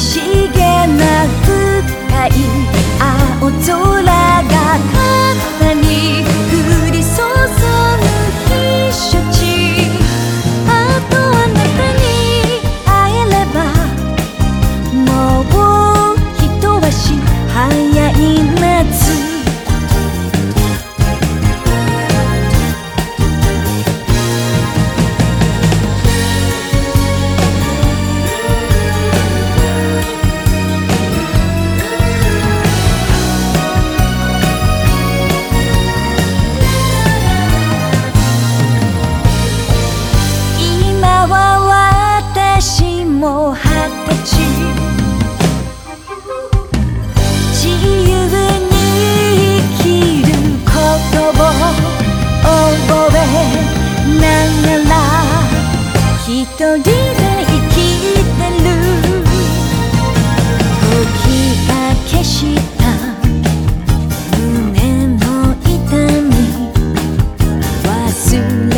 she 胸の痛み忘れ